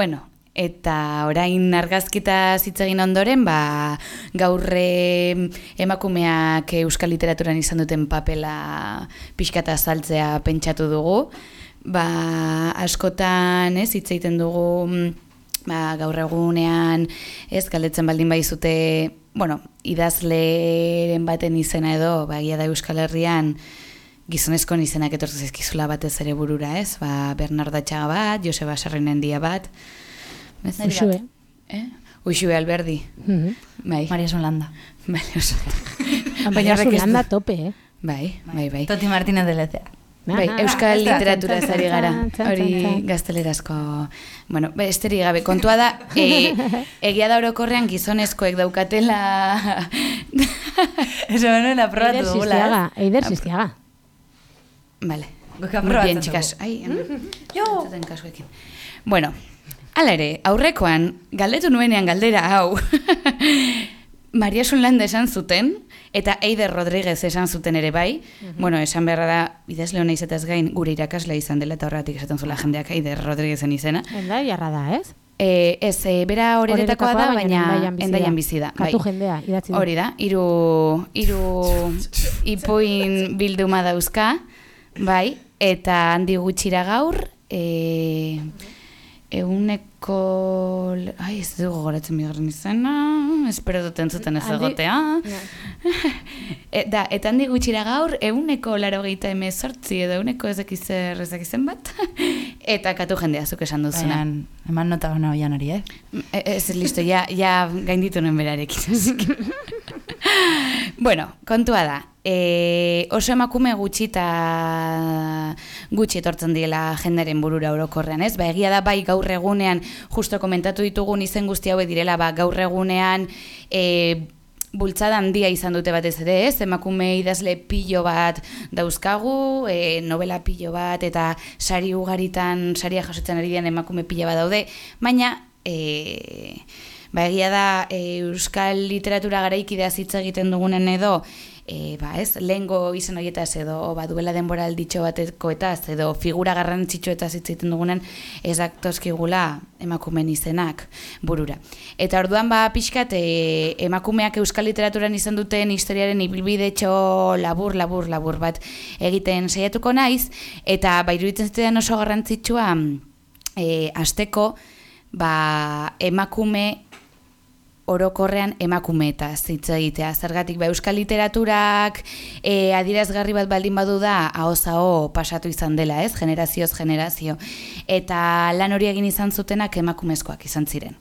Bueno, eta orain argazkita hitz egin ondoren, ba, gaurre emakumeak euskal literaturan izan duten papela pixkata saltzea pentsatu dugu. Ba, askotan, ez, hitz egiten dugu ba, gaur egunean, ez, galdetzen baldin baizute, bueno, idazleren baten izena edo, ba, da Euskal Herrian, gizonezko izenak etortu zizkizula batez ere burura, ez? Ba, Bernarda Txaga bat, Joseba Sarrenen dia bat. Uxue. Eh? Uxue Alberdi. Mm -hmm. Bai. Maria Solanda. Bai, oso. Maria Solanda tope, eh? Bai, bai, bai. Toti Martínez de Lezea. Bai, euskal literatura zari gara, hori gaztelerazko. Bueno, esteri gabe, kontua da, e, egia da orokorrean gizonezkoek daukatela... Eso beno, la probatu Eider Sistiaga, Eider Sistiaga. Muy bien, chicas. Ai, jo. Bueno, ala ere, aurrekoan, galdetu nuenean galdera hau, Maria Sunlanda esan zuten, eta Eider Rodríguez esan zuten ere bai, bueno, esan beharra da, bidez lehona izetaz gain, gure irakasle izan dela, eta horretik esaten zula jendeak Eider Rodríguezen izena. Enda, jarra da, ez? E, ez, e, bera horretakoa da, baina endaian bizi da. Katu jendea, idatzi Hori da, iru, iru ipuin bilduma dauzka, bai, eta handi gutxira gaur, e, euneko, ai, ez dugu goratzen bigarren izena, espero duten zuten ez egotea. e, da, eta handi gutxira gaur, euneko laro gehieta emezortzi edo euneko ezekizer ezekizen bat, eta katu jendea zuk esan duzuna. Baina, eman nota hona oian hori, eh? E, ez, listo, ja, ja gainditu nuen berarekin. bueno, kontua da, e, oso emakume gutxi eta gutxi etortzen diela jendaren burura orokorrean, ez? Ba, egia da bai gaur egunean, justo komentatu ditugun izen guzti haue direla, ba, gaur egunean e, bultzada handia izan dute batez ere, ez? Emakume idazle pilo bat dauzkagu, e, novela pilo bat, eta sari ugaritan, saria jasotzen ari dian emakume pilo bat daude, baina... E, Ba, egia da, e, euskal literatura garaikidea hitz egiten dugunen edo, e, ba, ez, lehengo izan horietaz edo, ba, duela denbora alditxo bateko eta edo figura garrantzitsu eta hitz egiten dugunen, ez aktozkigula emakumen izenak burura. Eta orduan, ba, pixkat, e, emakumeak euskal literaturan izan duten historiaren ibilbide labur, labur, labur bat egiten saiatuko naiz, eta, ba, iruditzen zitean oso garrantzitsua, e, asteko, ba, emakume orokorrean emakume eta hitz egitea. Zergatik ba euskal literaturak e, adirazgarri bat baldin badu da ahoz pasatu izan dela, ez? Generazioz generazio. Eta lan hori egin izan zutenak emakumezkoak izan ziren.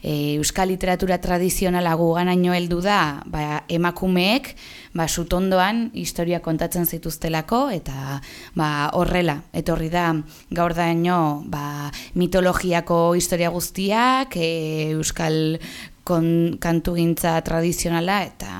E, euskal literatura tradizionala guganaino heldu da, ba, emakumeek ba sutondoan historia kontatzen zituztelako eta ba, horrela etorri da gaur daino ba, mitologiako historia guztiak, e, euskal kon, kantu gintza tradizionala eta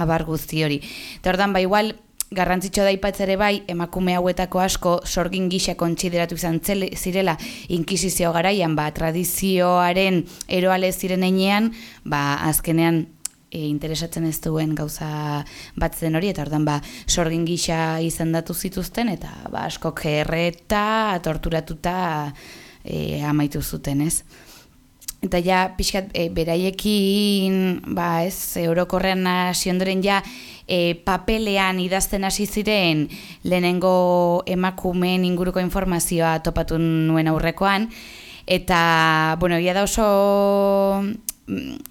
abar guzti hori. Eta ordan ba igual, garrantzitsu da ere bai, emakume hauetako asko sorgin gisa kontsideratu izan zirela inkisizio garaian, ba, tradizioaren eroale ziren einean, ba, azkenean e, interesatzen ez duen gauza bat zen hori, eta ordan ba, sorgin gisa izendatu zituzten, eta ba, asko kerreta, torturatuta e, amaitu zuten ez. Eta ja, pixkat, e, beraiekin, ba, ez, eurokorrean hasi ondoren ja, e, papelean idazten hasi ziren lehenengo emakumeen inguruko informazioa topatu nuen aurrekoan. Eta, bueno, ia da oso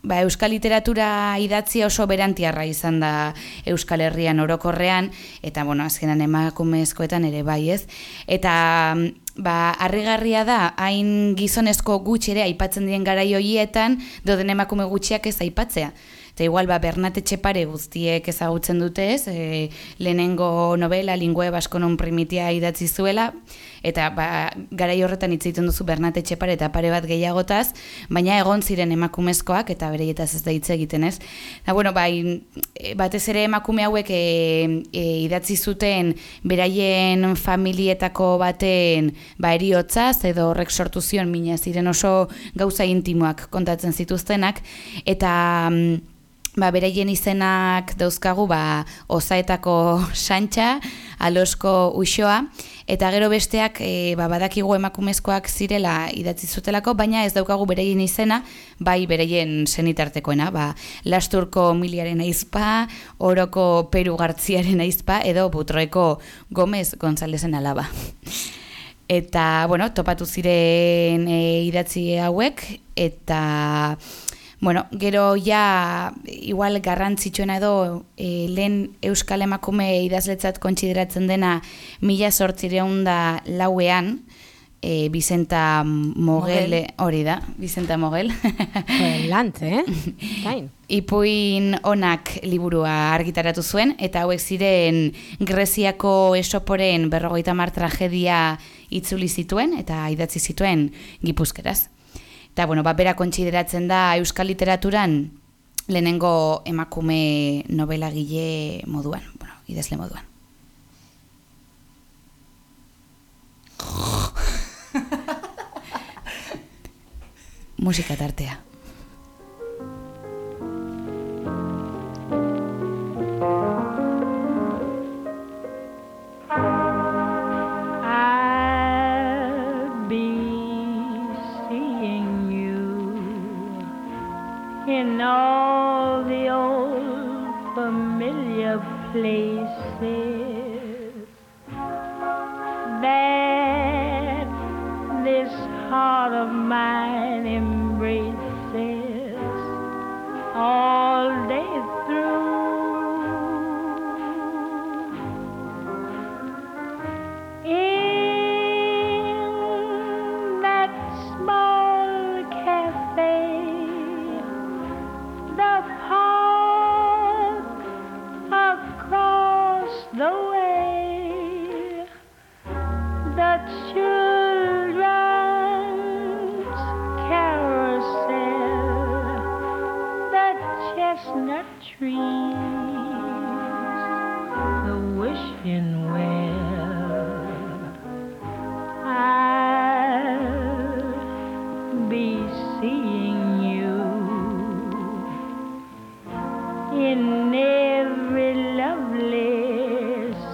ba, euskal literatura idatzi oso berantiarra izan da euskal herrian orokorrean, eta, bueno, azkenan emakumezkoetan ere bai ez. Eta, ba, harrigarria da, hain gizonezko gutxi ere aipatzen dien garai hoietan, doden emakume gutxiak ez aipatzea. Eta igual, ba, Bernate Txepare guztiek ezagutzen dute ez, e, lehenengo novela, lingue baskonon primitia idatzi zuela, eta ba, garai horretan hitz egiten duzu Bernate Txepare eta pare bat gehiagotaz, baina egon ziren emakumezkoak eta bereietaz ez da hitz egiten ez. Da, bueno, bai, batez ere emakume hauek e, e, idatzi zuten beraien familietako baten ba, eriotzaz edo horrek sortu zion mina ziren oso gauza intimoak kontatzen zituztenak eta mm, ba, bereien izenak dauzkagu ba, ozaetako santxa, alosko uxoa, eta gero besteak e, ba, badakigu emakumezkoak zirela idatzi zutelako, baina ez daukagu bereien izena, bai bereien senitartekoena, ba, lasturko miliaren aizpa, oroko peru gartziaren aizpa, edo butroeko Gomez Gonzalezen alaba. Eta, bueno, topatu ziren e, idatzi hauek, eta, bueno, gero ja, igual garrantzitsuena edo, e, lehen Euskal Emakume idazletzat kontsideratzen dena mila sortzireun da lauean, e, Bizenta Mogel, Mogel. hori da, Bizenta Mogel. Lant, eh? Kain. Ipuin onak liburua argitaratu zuen, eta hauek ziren Greziako esoporen berrogeita mar tragedia itzuli zituen, eta idatzi zituen gipuzkeraz. Eta, bueno, ba, bera kontsideratzen da Euskal Literaturan lehenengo emakume novelagile moduan, bueno, idazle moduan. Musika tartea.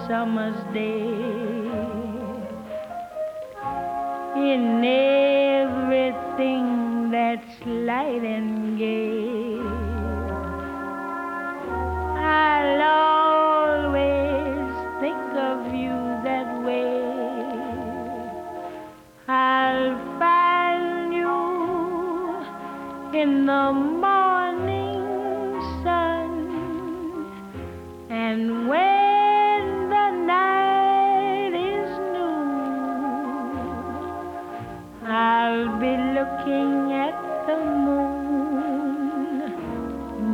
Summer's day, in everything that's light and gay. I'll always think of you that way. I'll find you in the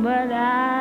but I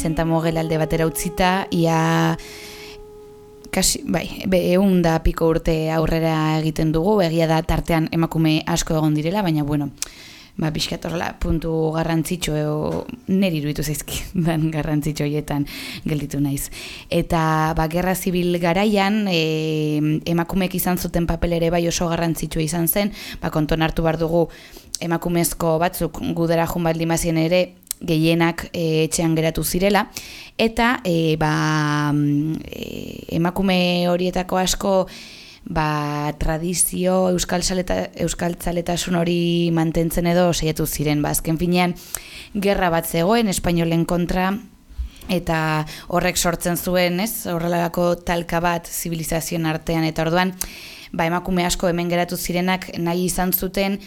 eta Bizenta Mogel alde batera utzita, ia kasi, bai, be, egun da piko urte aurrera egiten dugu, egia da tartean emakume asko egon direla, baina bueno, ba, pixkat horrela puntu garrantzitsu eo, neri iruditu zaizki, dan garrantzitsu hoietan gelditu naiz. Eta ba, gerra zibil garaian, e, emakumeek izan zuten papel ere bai oso garrantzitsua izan zen, ba, konton hartu behar dugu emakumezko batzuk gudera jun baldin bazien ere, gehienak e, etxean geratu zirela, eta e, ba, e, emakume horietako asko ba, tradizio euskal, saleta, euskal hori mantentzen edo saiatu ziren. Ba, azken finean, gerra bat zegoen, espainolen kontra, eta horrek sortzen zuen, ez, horrelako talka bat zibilizazioen artean, eta orduan, ba, emakume asko hemen geratu zirenak nahi izan zuten,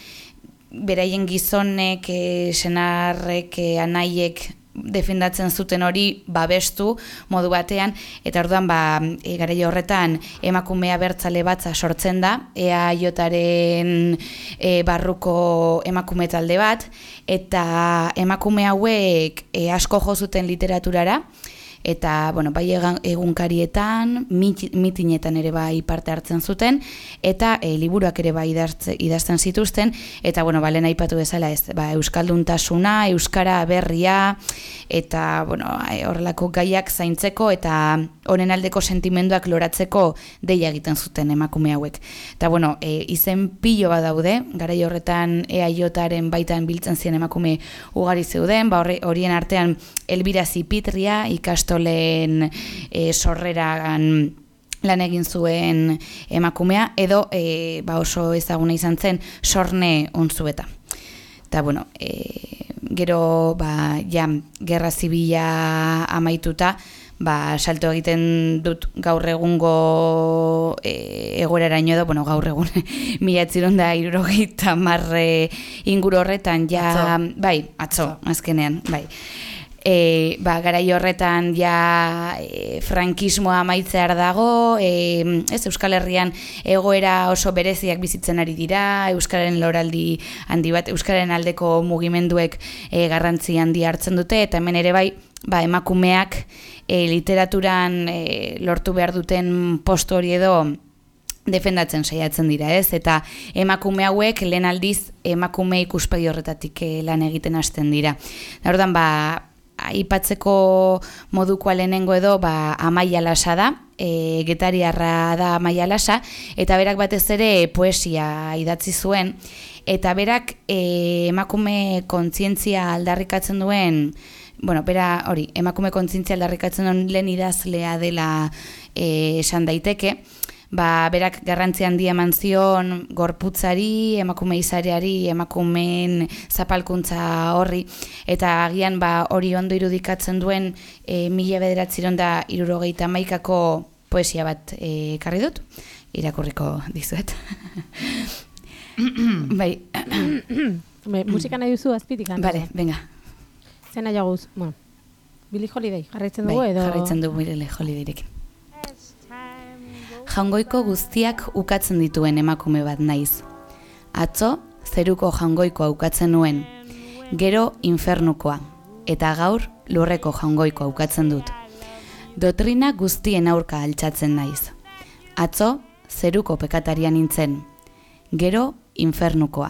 beraien gizonek, e, senarrek, e, anaiek defendatzen zuten hori babestu modu batean. Eta orduan ba e, garaio horretan emakumea bertzale batza sortzen da. Ea jotaren e, barruko emakume talde bat. Eta emakume hauek e, asko jo zuten literaturara eta bueno, bai egunkarietan, mit- mitinetan ere bai parte hartzen zuten, eta e, liburuak ere bai idazte- idazten zituzten, eta bueno, balen aipatu bezala ez, ba, Euskalduntasuna, Euskara berria, eta bueno, horrelako gaiak zaintzeko, eta honen aldeko sentimenduak loratzeko deia egiten zuten emakume hauek. Eta bueno, e, izen pilo bat daude, garai horretan EAJaren baitan biltzen ziren emakume ugari zeuden, ba horien artean Elbira Zipitria ikastolen e, sorreragan lan egin zuen emakumea, edo e, ba oso ezaguna izan zen sorne ontzueta. Eta, bueno, e, gero, ba, ja, gerra zibila amaituta, ba, salto egiten dut gaur egungo e, egoeraraino edo, bueno, gaur egun, mila etziron da irurogeita marre inguru horretan, ja, Atzo. bai, atzo, azkenean, bai. E, ba, garai horretan ja e, frankismoa amaitzear dago, e, ez Euskal Herrian egoera oso bereziak bizitzen ari dira, Euskararen loraldi handi bat, Euskararen aldeko mugimenduek e, garrantzi handi hartzen dute, eta hemen ere bai, ba, emakumeak e, literaturan e, lortu behar duten postu hori edo defendatzen saiatzen dira, ez? Eta emakume hauek lehen aldiz emakume ikuspegi horretatik eh, lan egiten hasten dira. Da orduan ba aipatzeko modukoa lehenengo edo ba Amaia Lasa da, e, getariarra da Amaia Lasa eta berak batez ere poesia idatzi zuen eta berak e, emakume kontzientzia aldarrikatzen duen bueno, bera hori, emakume kontzientzia aldarrikatzen duen lehen idazlea dela e, esan daiteke, ba, berak garrantzi handia eman zion gorputzari, emakume izareari, emakumeen zapalkuntza horri, eta agian ba, hori ondo irudikatzen duen e, mila bederatziron da irurogeita maikako poesia bat e, ekarri dut, irakurriko dizuet. bai, Me, musika nahi duzu azpitik. bale, venga. Zena jaguz, bueno, Billy Holiday, jarraitzen Bai, dugu edo... jarraitzen dugu Mirele Holidayrekin. Jangoiko guztiak ukatzen dituen emakume bat naiz. Atzo, zeruko jangoikoa ukatzen nuen, gero infernukoa, eta gaur lurreko jangoikoa ukatzen dut. Dotrina guztien aurka altxatzen naiz. Atzo, zeruko pekataria nintzen, gero infernukoa,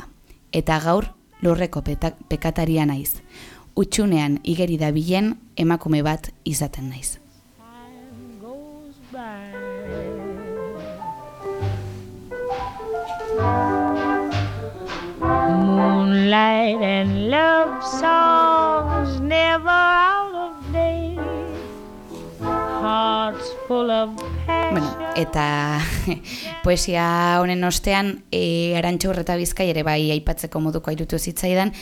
eta gaur lurreko pekataria naiz. Utxunean igeri dabilen emakume bat izaten naiz. Moonlight and love songs never out of date. Hearts full of passion. Bueno, eta poesia honen ostean, e, Arantxa Urreta Bizkai ere bai aipatzeko moduko airutu zitzaidan,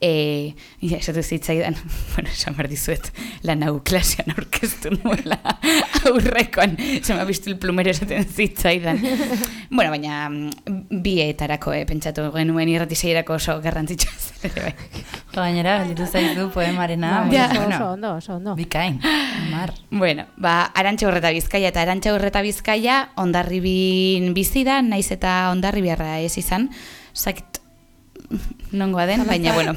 e, ja, esatu zitzaidan, bueno, esan behar dizuet, lan hau klasean aurkeztu nuela aurrekoan, se me ha visto el plumero esaten zitzaidan. bueno, baina mm, bietarako, eh, pentsatu genuen irratiseirako oso garrantzitsua zen ere bai. Gainera, gelditu zaizu poemarena. Ja. oso, bueno, oso ondo, oso ondo. Bikain, mar. Bueno, ba, Arantxa Urreta Bizkaia eta Arantxa Urreta Bizkaia ondarribin bizi da, naiz eta ondarribiarra ez izan, zakit nongoa den, baina bueno,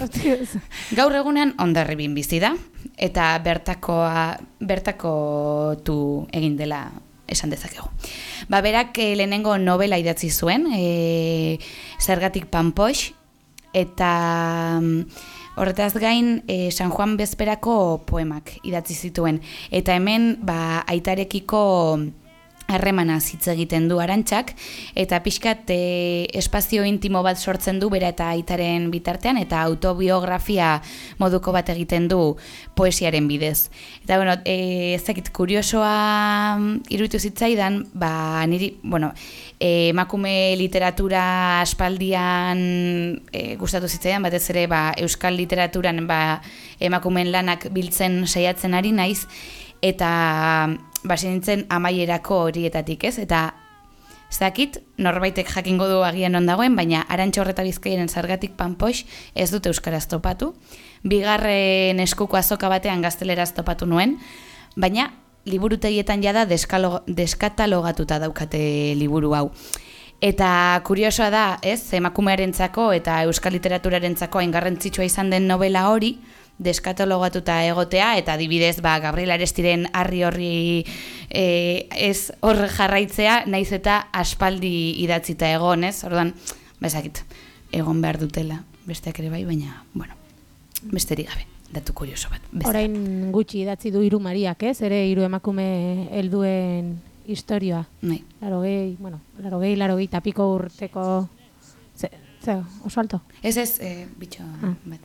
gaur egunean ondarribin bizi da, eta bertakoa, bertako tu egin dela esan dezakegu. Ba, berak eh, lehenengo novela idatzi zuen, e, zergatik panpoix, eta mm, horretaz gain e, San Juan Bezperako poemak idatzi zituen. Eta hemen ba, aitarekiko harremana hitz egiten du arantxak, eta pixkat e, espazio intimo bat sortzen du bera eta aitaren bitartean, eta autobiografia moduko bat egiten du poesiaren bidez. Eta, bueno, e, ez dakit, kuriosoa mm, iruditu zitzaidan, ba, niri, bueno, e, emakume literatura aspaldian e, gustatu zitzaidan, batez ere, ba, euskal literaturan, ba, emakumeen lanak biltzen saiatzen ari naiz, eta basi nintzen amaierako horietatik ez, eta zakit, norbaitek jakingo du agian on dagoen, baina arantxa horreta bizkairen zargatik panpoix ez dute euskaraz topatu. Bigarren eskuko azoka batean gazteleraz topatu nuen, baina liburutegietan jada deskatalogatuta daukate liburu hau. Eta kuriosoa da, ez, emakumearentzako eta euskal literaturarentzako hain garrantzitsua izan den novela hori, deskatalogatuta egotea eta adibidez ba Gabriel Arestiren harri horri e, ez hor jarraitzea naiz eta aspaldi idatzita egon, ez? Orduan, bezakit, egon behar dutela besteak ere bai, baina bueno, besterik gabe datu kurioso bat. Beste. Orain gutxi idatzi du hiru Mariak, ez? Ere hiru emakume helduen historia. Bai. Laro gehi, bueno, laro gehi, laro gehi, tapiko urteko... Ze, ze, oso alto? Ez ez, e, bitxo Ah. bat.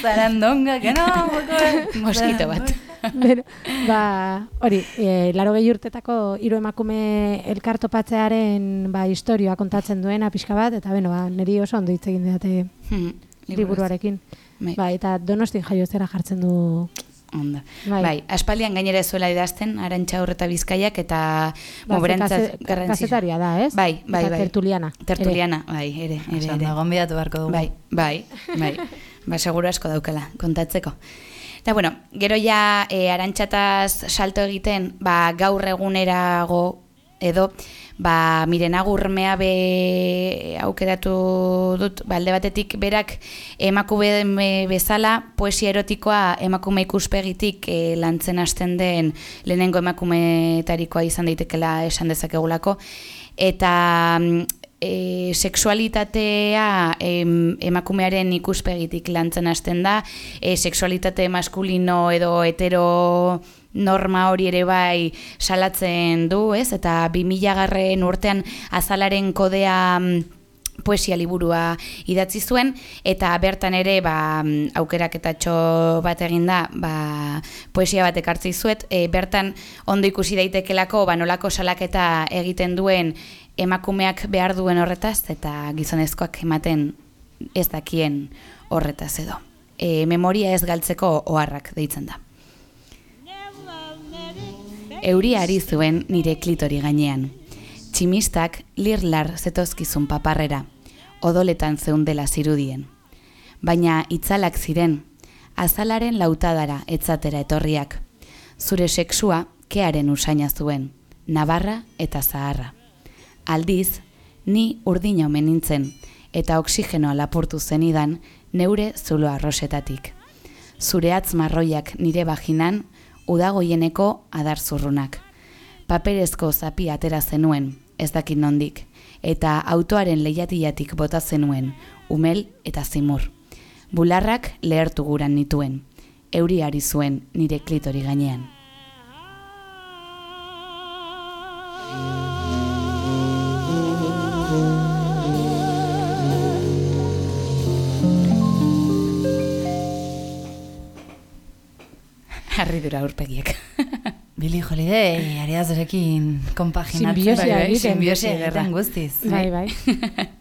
Zarandonga, que no, Moskito bat. Beno, ba, hori, e, laro gehi urtetako hiru emakume elkartopatzearen ba, historioa kontatzen duena pixka bat, eta beno, ba, niri oso ondo hitz egin didate Hmm, liburuarekin. Bai. Ba, eta donostin jaio zera jartzen du Ondo. Bai. Bai. aspaldian gainera zuela idazten, arantxa horreta bizkaiak eta ba, kaze- kazetaria da, ez? Bai, bai, Eta bai. tertuliana. Tertuliana, bai, ere, ere, ere. da, gonbidatu beharko dugu. Bai, bai, bai. Ba, seguro asko daukala, kontatzeko. Eta, bueno, gero ja e, arantxataz salto egiten, ba, gaur egunerago edo, ba, miren agurmea be aukeratu dut, ba, alde batetik berak emakume bezala poesia erotikoa emakume ikuspegitik e, lantzen hasten den lehenengo emakumetarikoa izan daitekela esan dezakegulako, eta e, sexualitatea em, emakumearen ikuspegitik lantzen hasten da, e, sexualitate maskulino edo hetero norma hori ere bai salatzen du, ez? Eta 2000 garren urtean azalaren kodea mm, poesia liburua idatzi zuen eta bertan ere ba, mm, aukeraketatxo bat egin da ba, poesia bat ekartzi zuet e, bertan ondo ikusi daitekelako ba, nolako salaketa egiten duen emakumeak behar duen horretaz eta gizonezkoak ematen ez dakien horretaz edo. E, memoria ez galtzeko oharrak deitzen da. Euria ari zuen nire klitori gainean. Tximistak lirlar zetozkizun paparrera, odoletan zeundela zirudien. Baina itzalak ziren, azalaren lautadara etzatera etorriak. Zure sexua kearen usaina zuen, nabarra eta zaharra. Aldiz, ni urdina omen nintzen, eta oksigenoa lapurtu zenidan neure zulo arrosetatik. Zure atz marroiak nire baginan, udagoieneko adar zurrunak. Paperezko zapi atera zenuen, ez dakit nondik, eta autoaren lehiatiatik bota zenuen, umel eta zimur. Bularrak lehertu guran nituen, euri ari zuen nire klitori gainean. Harridura aurpegiek. Billy Holiday, ariazorekin kompaginatzen. Sinbiosia Bai, bai, egiten. Sinbiosia Ederra. egiten guztiz. Bai, bai.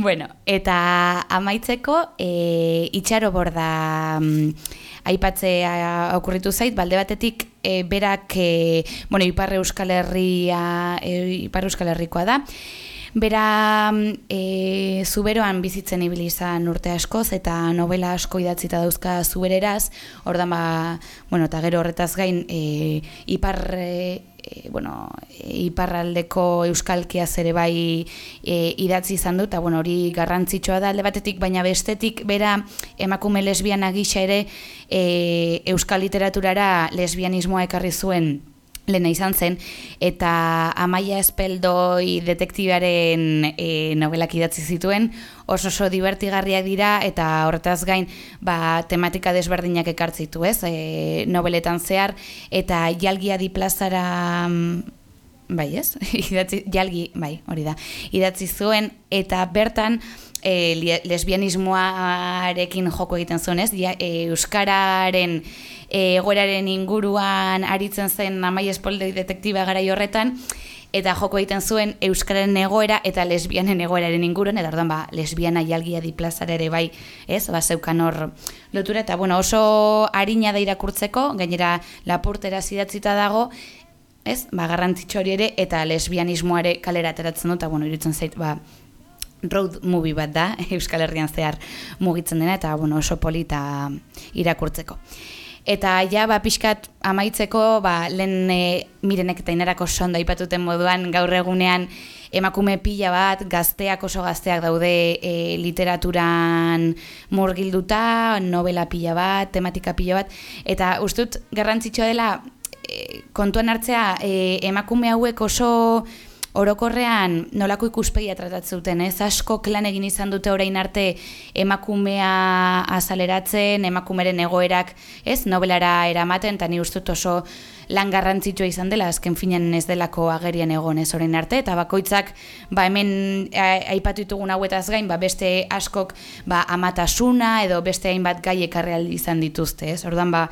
Bueno, eta amaitzeko, e, itxaro borda mm, aipatzea okurritu zait, balde batetik e, berak, e, bueno, Ipar Euskal Herria, e, Ipar Euskal Herrikoa da, Bera mm, e, zuberoan bizitzen ibili izan urte askoz eta novela asko idatzita dauzka zubereraz, ordan ba, bueno, eta gero horretaz gain e, ipar e, e, bueno, e, iparraldeko euskalkiaz ere bai e, idatzi izan du, eta bueno, hori garrantzitsua da alde batetik, baina bestetik bera emakume lesbiana gisa ere e, euskal literaturara lesbianismoa ekarri zuen lehena izan zen, eta Amaia Espeldoi detektibearen e, novelak idatzi zituen, oso oso divertigarriak dira, eta horretaz gain, ba, tematika desberdinak ekartzitu, ez, e, nobeletan zehar, eta jalgia di plazara mm, bai ez, idatzi, jalgi, bai, hori da, idatzi zuen, eta bertan, e, lesbianismoarekin joko egiten zuen, ez? E, Euskararen e, egoeraren inguruan aritzen zen Amai Espoldoi detektiba garai horretan, eta joko egiten zuen Euskararen egoera eta lesbianen egoeraren inguruan, eta orduan ba, lesbiana jalgia di ere bai, ez? Ba, zeukan hor lotura, eta bueno, oso harina da irakurtzeko, gainera lapurtera zidatzita dago, ez? Ba, garrantzitsu hori ere, eta lesbianismoare kalera ateratzen dut, eta bueno, irutzen zait, ba, road movie bat da, Euskal Herrian zehar mugitzen dena, eta bueno, oso polita irakurtzeko. Eta ja, ba, pixkat amaitzeko, ba, lehen e, mirenek eta inerako sondo aipatuten moduan, gaur egunean emakume pila bat, gazteak oso gazteak daude e, literaturan murgilduta, novela pila bat, tematika pila bat, eta ustut garrantzitsua dela e, kontuan hartzea e, emakume hauek oso orokorrean nolako ikuspegia tratatzen duten, ez? Asko klan egin izan dute orain arte emakumea azaleratzen, emakumeren egoerak, ez, nobelara eramaten, eta ni ustut oso lan garrantzitsua izan dela, azken finean ez delako agerian egon ez? Orain arte, eta bakoitzak, ba hemen aipatu ditugun hauetaz gain, ba beste askok, ba amatasuna, edo beste hainbat gai ekarri ahal izan dituzte, ez, orduan ba,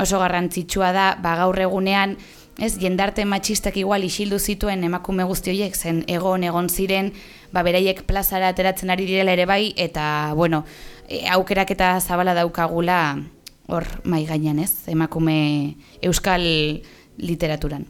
oso garrantzitsua da, ba gaur egunean, ez, jendarte matxistak igual isildu zituen emakume guzti horiek zen egon egon ziren, ba beraiek plazara ateratzen ari direla ere bai eta bueno, e, aukerak eta zabala daukagula hor mai gainean, ez? Emakume euskal literaturan.